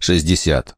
60.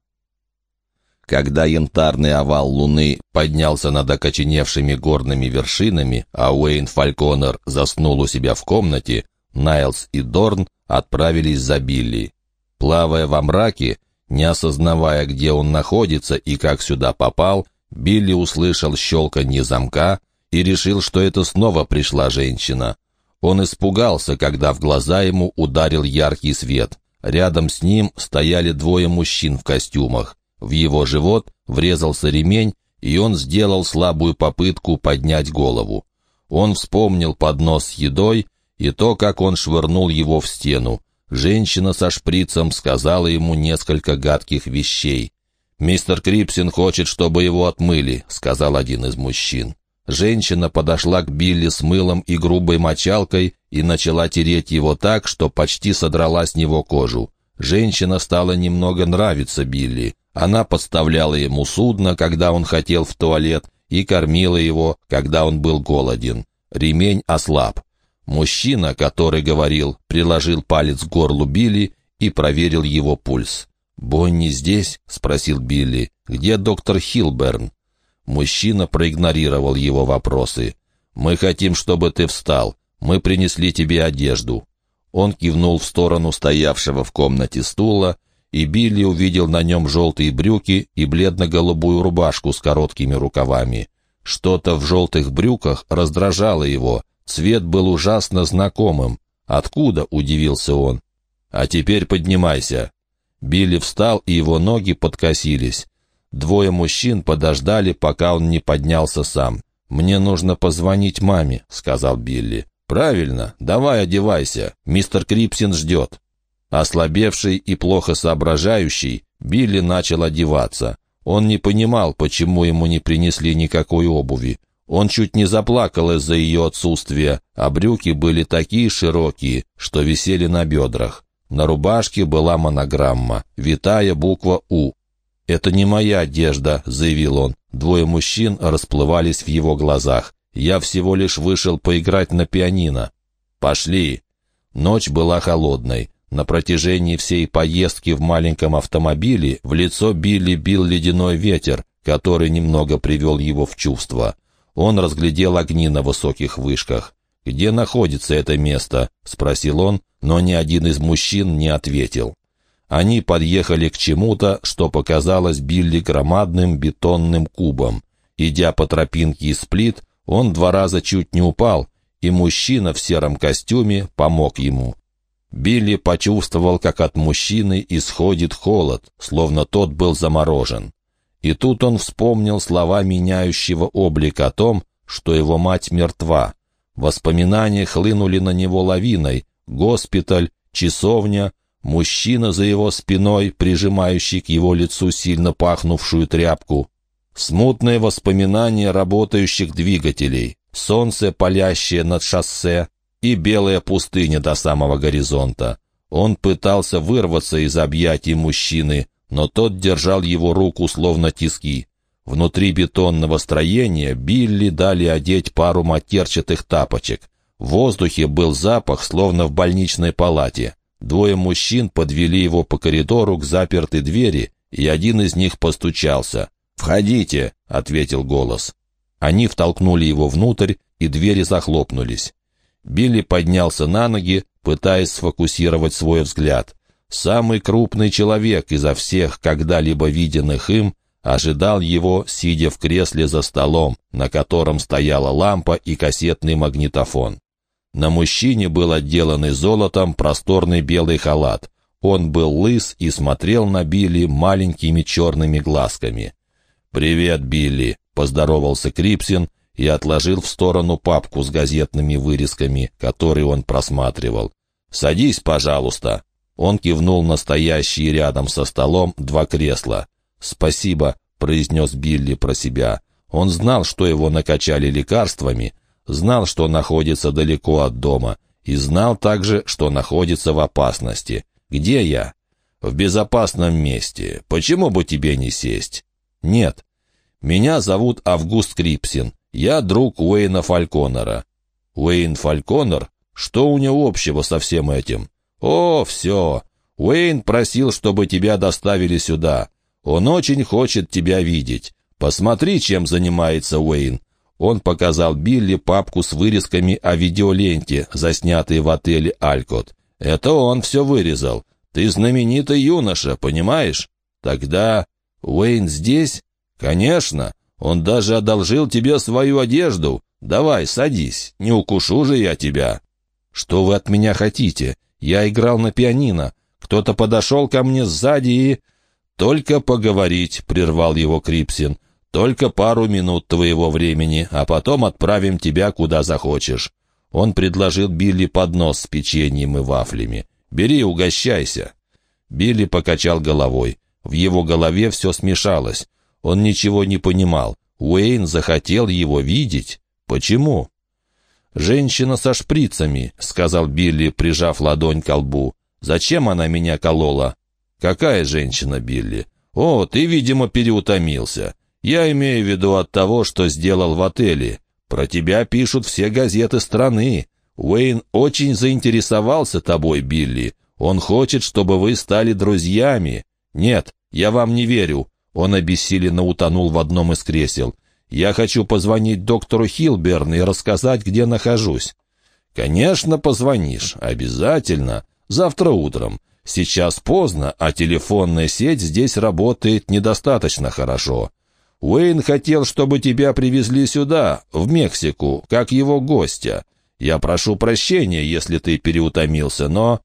Когда янтарный овал луны поднялся над окоченевшими горными вершинами, а Уэйн Фальконер заснул у себя в комнате, Найлс и Дорн отправились за Билли. Плавая во мраке, не осознавая, где он находится и как сюда попал, Билли услышал щелканье замка и решил, что это снова пришла женщина. Он испугался, когда в глаза ему ударил яркий свет. Рядом с ним стояли двое мужчин в костюмах. В его живот врезался ремень, и он сделал слабую попытку поднять голову. Он вспомнил поднос с едой и то, как он швырнул его в стену. Женщина со шприцем сказала ему несколько гадких вещей. «Мистер Крипсин хочет, чтобы его отмыли», — сказал один из мужчин. Женщина подошла к Билли с мылом и грубой мочалкой и начала тереть его так, что почти содрала с него кожу. Женщина стала немного нравиться Билли. Она подставляла ему судно, когда он хотел в туалет, и кормила его, когда он был голоден. Ремень ослаб. Мужчина, который говорил, приложил палец к горлу Билли и проверил его пульс. «Бонни здесь?» — спросил Билли. «Где доктор Хилберн?» Мужчина проигнорировал его вопросы. «Мы хотим, чтобы ты встал. Мы принесли тебе одежду». Он кивнул в сторону стоявшего в комнате стула, и Билли увидел на нем желтые брюки и бледно-голубую рубашку с короткими рукавами. Что-то в желтых брюках раздражало его. Цвет был ужасно знакомым. «Откуда?» — удивился он. «А теперь поднимайся». Билли встал, и его ноги подкосились. Двое мужчин подождали, пока он не поднялся сам. «Мне нужно позвонить маме», — сказал Билли. «Правильно, давай одевайся, мистер Крипсин ждет». Ослабевший и плохо соображающий, Билли начал одеваться. Он не понимал, почему ему не принесли никакой обуви. Он чуть не заплакал из-за ее отсутствия, а брюки были такие широкие, что висели на бедрах. На рубашке была монограмма, витая буква «У». «Это не моя одежда», — заявил он. Двое мужчин расплывались в его глазах. Я всего лишь вышел поиграть на пианино. Пошли. Ночь была холодной. На протяжении всей поездки в маленьком автомобиле в лицо Билли бил ледяной ветер, который немного привел его в чувство. Он разглядел огни на высоких вышках. «Где находится это место?» — спросил он, но ни один из мужчин не ответил. Они подъехали к чему-то, что показалось Билли громадным бетонным кубом. Идя по тропинке из плит, он два раза чуть не упал, и мужчина в сером костюме помог ему. Билли почувствовал, как от мужчины исходит холод, словно тот был заморожен. И тут он вспомнил слова меняющего облик о том, что его мать мертва. Воспоминания хлынули на него лавиной. Госпиталь, часовня, мужчина за его спиной, прижимающий к его лицу сильно пахнувшую тряпку, Смутные воспоминания работающих двигателей, солнце, палящее над шоссе, и белая пустыня до самого горизонта. Он пытался вырваться из объятий мужчины, но тот держал его руку словно тиски. Внутри бетонного строения Билли дали одеть пару матерчатых тапочек. В воздухе был запах, словно в больничной палате. Двое мужчин подвели его по коридору к запертой двери, и один из них постучался. «Входите», — ответил голос. Они втолкнули его внутрь, и двери захлопнулись. Билли поднялся на ноги, пытаясь сфокусировать свой взгляд. Самый крупный человек изо всех когда-либо виденных им ожидал его, сидя в кресле за столом, на котором стояла лампа и кассетный магнитофон. На мужчине был отделанный золотом просторный белый халат. Он был лыс и смотрел на Билли маленькими черными глазками. «Привет, Билли!» — поздоровался Крипсин и отложил в сторону папку с газетными вырезками, которые он просматривал. «Садись, пожалуйста!» Он кивнул на стоящие рядом со столом два кресла. «Спасибо», — произнес Билли про себя. Он знал, что его накачали лекарствами, знал, что находится далеко от дома, и знал также, что находится в опасности. «Где я?» «В безопасном месте. Почему бы тебе не сесть?» «Нет. Меня зовут Август Крипсин. Я друг Уэйна Фальконера». «Уэйн Фальконер? Что у него общего со всем этим?» «О, все. Уэйн просил, чтобы тебя доставили сюда. Он очень хочет тебя видеть. Посмотри, чем занимается Уэйн». Он показал Билли папку с вырезками о видеоленте, заснятой в отеле «Алькот». «Это он все вырезал. Ты знаменитый юноша, понимаешь? Тогда Уэйн здесь? Конечно. Он даже одолжил тебе свою одежду. Давай, садись, не укушу же я тебя». «Что вы от меня хотите? Я играл на пианино. Кто-то подошел ко мне сзади и...» «Только поговорить», — прервал его Крипсин. «Только пару минут твоего времени, а потом отправим тебя куда захочешь». Он предложил Билли поднос с печеньем и вафлями. «Бери, угощайся». Билли покачал головой. В его голове все смешалось. Он ничего не понимал. Уэйн захотел его видеть. Почему? «Женщина со шприцами», — сказал Билли, прижав ладонь к лбу. «Зачем она меня колола?» «Какая женщина, Билли?» «О, ты, видимо, переутомился. Я имею в виду от того, что сделал в отеле. Про тебя пишут все газеты страны. Уэйн очень заинтересовался тобой, Билли. Он хочет, чтобы вы стали друзьями. Нет, я вам не верю». Он обессиленно утонул в одном из кресел. «Я хочу позвонить доктору Хилберн и рассказать, где нахожусь». «Конечно, позвонишь. Обязательно. Завтра утром. Сейчас поздно, а телефонная сеть здесь работает недостаточно хорошо. Уэйн хотел, чтобы тебя привезли сюда, в Мексику, как его гостя. Я прошу прощения, если ты переутомился, но...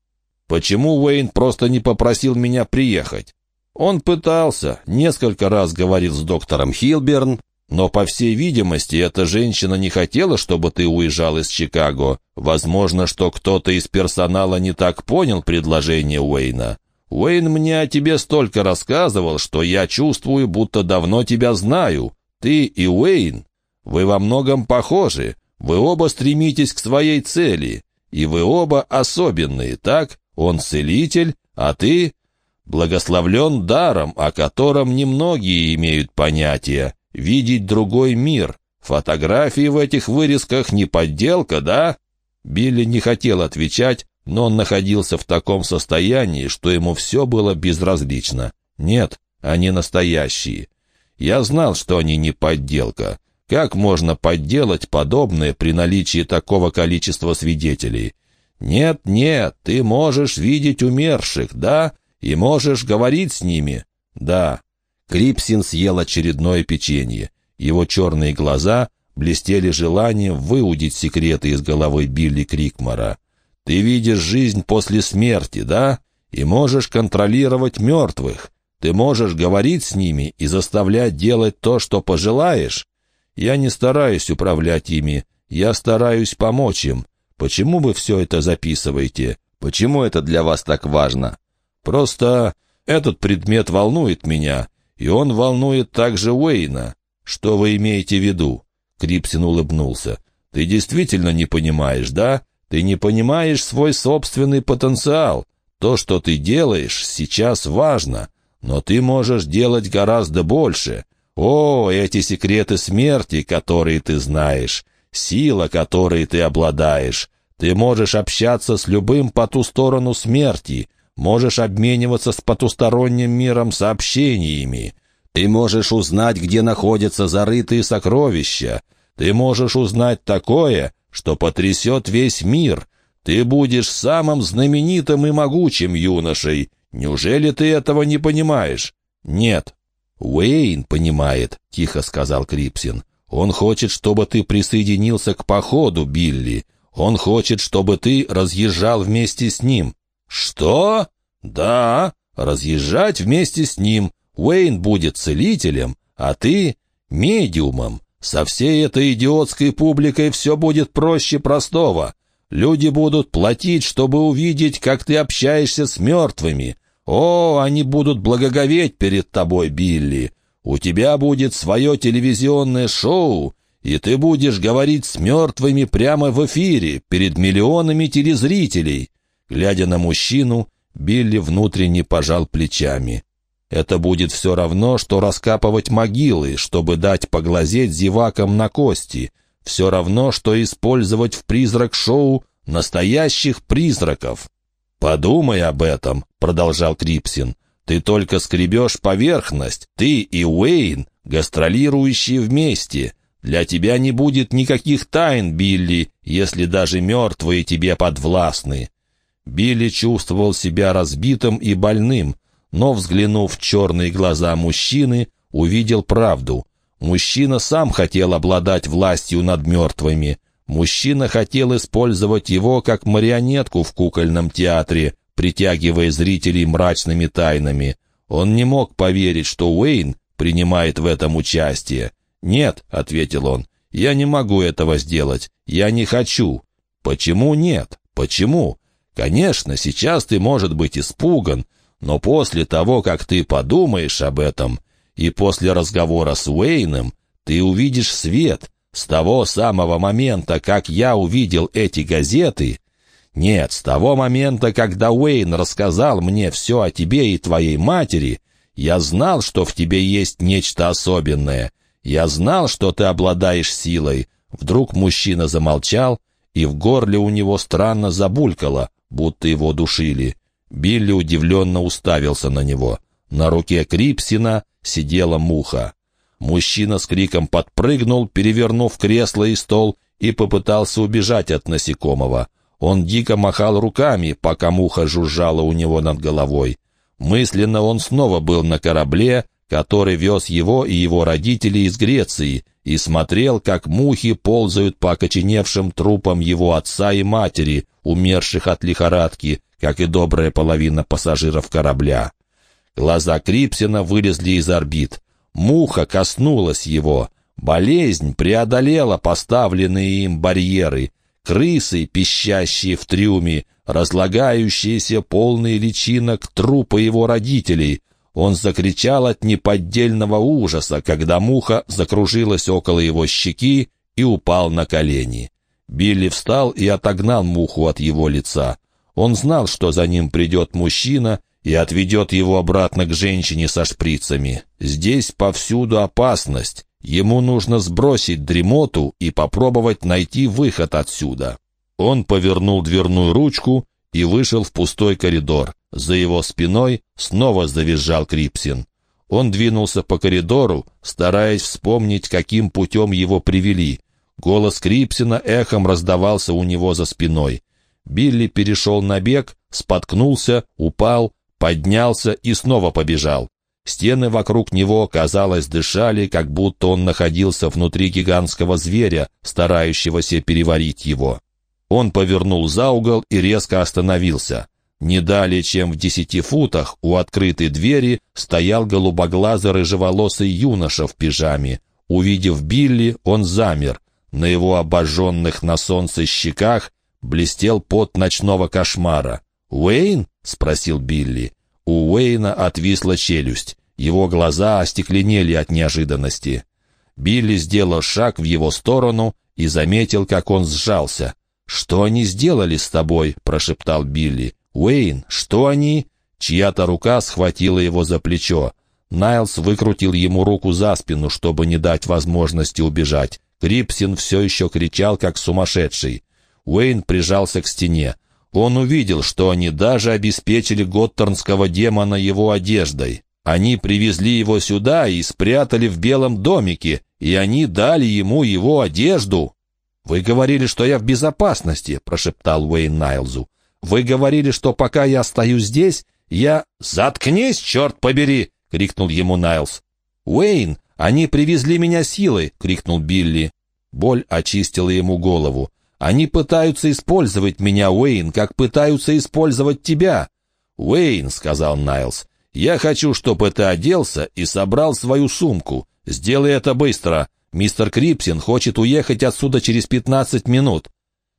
Почему Уэйн просто не попросил меня приехать? Он пытался, несколько раз говорил с доктором Хилберн, но, по всей видимости, эта женщина не хотела, чтобы ты уезжал из Чикаго. Возможно, что кто-то из персонала не так понял предложение Уэйна. Уэйн мне о тебе столько рассказывал, что я чувствую, будто давно тебя знаю. Ты и Уэйн, вы во многом похожи. Вы оба стремитесь к своей цели. И вы оба особенные, так? Он целитель, а ты благословлен даром, о котором немногие имеют понятие видеть другой мир. Фотографии в этих вырезках не подделка, да?» Билли не хотел отвечать, но он находился в таком состоянии, что ему все было безразлично. «Нет, они настоящие. Я знал, что они не подделка. Как можно подделать подобное при наличии такого количества свидетелей? Нет, нет, ты можешь видеть умерших, да? И можешь говорить с ними, да. Крипсин съел очередное печенье. Его черные глаза блестели желанием выудить секреты из головы Билли Крикмара. «Ты видишь жизнь после смерти, да? И можешь контролировать мертвых. Ты можешь говорить с ними и заставлять делать то, что пожелаешь. Я не стараюсь управлять ими, я стараюсь помочь им. Почему вы все это записываете? Почему это для вас так важно? Просто этот предмет волнует меня, и он волнует также Уэйна. Что вы имеете в виду?» Крипсин улыбнулся. «Ты действительно не понимаешь, да? Ты не понимаешь свой собственный потенциал. То, что ты делаешь, сейчас важно, но ты можешь делать гораздо больше. О, эти секреты смерти, которые ты знаешь, сила, которой ты обладаешь. Ты можешь общаться с любым по ту сторону смерти, можешь обмениваться с потусторонним миром сообщениями. Ты можешь узнать, где находятся зарытые сокровища. Ты можешь узнать такое, что потрясет весь мир. Ты будешь самым знаменитым и могучим юношей. Неужели ты этого не понимаешь? Нет. Уэйн понимает, тихо сказал Крипсин. Он хочет, чтобы ты присоединился к походу, Билли. Он хочет, чтобы ты разъезжал вместе с ним. «Что?» «Да, разъезжать вместе с ним. Уэйн будет целителем, а ты — медиумом. Со всей этой идиотской публикой все будет проще простого. Люди будут платить, чтобы увидеть, как ты общаешься с мертвыми. О, они будут благоговеть перед тобой, Билли. У тебя будет свое телевизионное шоу, и ты будешь говорить с мертвыми прямо в эфире, перед миллионами телезрителей. Глядя на мужчину, Билли внутренне пожал плечами. Это будет все равно, что раскапывать могилы, чтобы дать поглазеть зевакам на кости. Все равно, что использовать в призрак-шоу настоящих призраков. «Подумай об этом», — продолжал Крипсин. «Ты только скребешь поверхность. Ты и Уэйн, гастролирующие вместе. Для тебя не будет никаких тайн, Билли, если даже мертвые тебе подвластны». Билли чувствовал себя разбитым и больным, но, взглянув в черные глаза мужчины, увидел правду. Мужчина сам хотел обладать властью над мертвыми. Мужчина хотел использовать его как марионетку в кукольном театре, притягивая зрителей мрачными тайнами. Он не мог поверить, что Уэйн принимает в этом участие. «Нет», — ответил он, — «я не могу этого сделать. Я не хочу». «Почему нет? Почему?» «Конечно, сейчас ты, может быть, испуган, но после того, как ты подумаешь об этом, и после разговора с Уэйном, ты увидишь свет. С того самого момента, как я увидел эти газеты... Нет, с того момента, когда Уэйн рассказал мне все о тебе и твоей матери, я знал, что в тебе есть нечто особенное. Я знал, что ты обладаешь силой. Вдруг мужчина замолчал, и в горле у него странно забулькало, будто его душили. Билли удивленно уставился на него. На руке Крипсина сидела муха. Мужчина с криком подпрыгнул, перевернув кресло и стол, и попытался убежать от насекомого. Он дико махал руками, пока муха жужжала у него над головой. Мысленно он снова был на корабле, который вез его и его родителей из Греции, и смотрел, как мухи ползают по окоченевшим трупам его отца и матери, умерших от лихорадки, как и добрая половина пассажиров корабля. Глаза Крипсина вылезли из орбит. Муха коснулась его. Болезнь преодолела поставленные им барьеры. Крысы, пищащие в трюме, разлагающиеся полные личинок трупа его родителей. Он закричал от неподдельного ужаса, когда муха закружилась около его щеки и упал на колени. Билли встал и отогнал муху от его лица. Он знал, что за ним придет мужчина и отведет его обратно к женщине со шприцами. Здесь повсюду опасность. Ему нужно сбросить дремоту и попробовать найти выход отсюда. Он повернул дверную ручку и вышел в пустой коридор. За его спиной снова завизжал Крипсин. Он двинулся по коридору, стараясь вспомнить, каким путем его привели. Голос Крипсина эхом раздавался у него за спиной. Билли перешел на бег, споткнулся, упал, поднялся и снова побежал. Стены вокруг него, казалось, дышали, как будто он находился внутри гигантского зверя, старающегося переварить его. Он повернул за угол и резко остановился. Не далее, чем в десяти футах, у открытой двери стоял голубоглазый рыжеволосый юноша в пижаме. Увидев Билли, он замер. На его обожженных на солнце щеках блестел пот ночного кошмара. «Уэйн?» — спросил Билли. У Уэйна отвисла челюсть. Его глаза остекленели от неожиданности. Билли сделал шаг в его сторону и заметил, как он сжался. «Что они сделали с тобой?» — прошептал Билли. «Уэйн, что они?» Чья-то рука схватила его за плечо. Найлс выкрутил ему руку за спину, чтобы не дать возможности убежать. Крипсин все еще кричал, как сумасшедший. Уэйн прижался к стене. Он увидел, что они даже обеспечили готтернского демона его одеждой. Они привезли его сюда и спрятали в белом домике, и они дали ему его одежду. «Вы говорили, что я в безопасности», — прошептал Уэйн Найлзу. «Вы говорили, что пока я стою здесь, я...» «Заткнись, черт побери!» — крикнул ему Найлз. «Уэйн, они привезли меня силой!» — крикнул Билли. Боль очистила ему голову. Они пытаются использовать меня, Уэйн, как пытаются использовать тебя». «Уэйн», — сказал Найлз, — «я хочу, чтобы ты оделся и собрал свою сумку. Сделай это быстро. Мистер Крипсин хочет уехать отсюда через пятнадцать минут».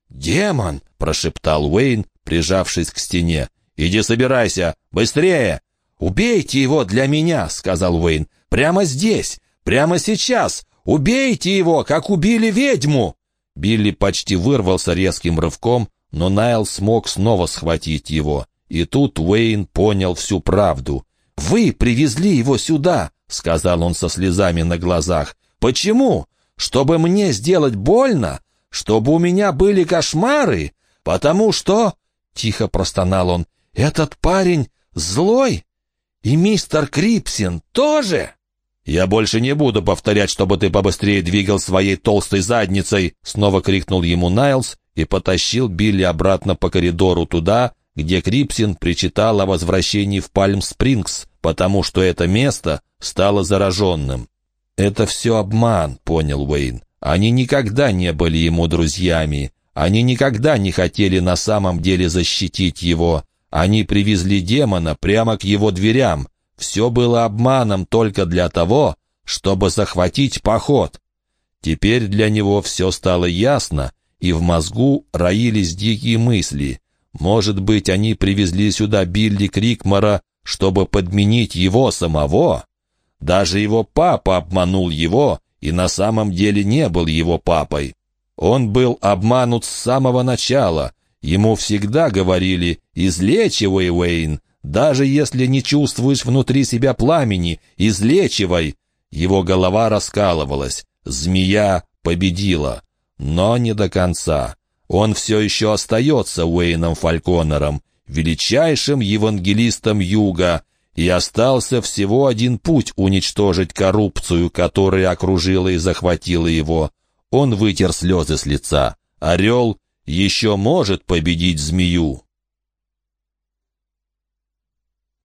«Демон!» — прошептал Уэйн, прижавшись к стене. «Иди собирайся! Быстрее!» «Убейте его для меня!» — сказал Уэйн. «Прямо здесь! Прямо сейчас! Убейте его, как убили ведьму!» Билли почти вырвался резким рывком, но Найл смог снова схватить его. И тут Уэйн понял всю правду. «Вы привезли его сюда!» — сказал он со слезами на глазах. «Почему? Чтобы мне сделать больно? Чтобы у меня были кошмары? Потому что...» тихо простонал он. «Этот парень злой? И мистер Крипсин тоже?» «Я больше не буду повторять, чтобы ты побыстрее двигал своей толстой задницей!» Снова крикнул ему Найлз и потащил Билли обратно по коридору туда, где Крипсин причитал о возвращении в Пальм-Спрингс, потому что это место стало зараженным. «Это все обман», — понял Уэйн. «Они никогда не были ему друзьями. Они никогда не хотели на самом деле защитить его. Они привезли демона прямо к его дверям, все было обманом только для того, чтобы захватить поход. Теперь для него все стало ясно, и в мозгу роились дикие мысли. Может быть, они привезли сюда Билли Крикмара, чтобы подменить его самого? Даже его папа обманул его и на самом деле не был его папой. Он был обманут с самого начала. Ему всегда говорили «излечивай, Уэйн», даже если не чувствуешь внутри себя пламени, излечивай!» Его голова раскалывалась. Змея победила. Но не до конца. Он все еще остается Уэйном Фальконером, величайшим евангелистом Юга, и остался всего один путь уничтожить коррупцию, которая окружила и захватила его. Он вытер слезы с лица. Орел еще может победить змею.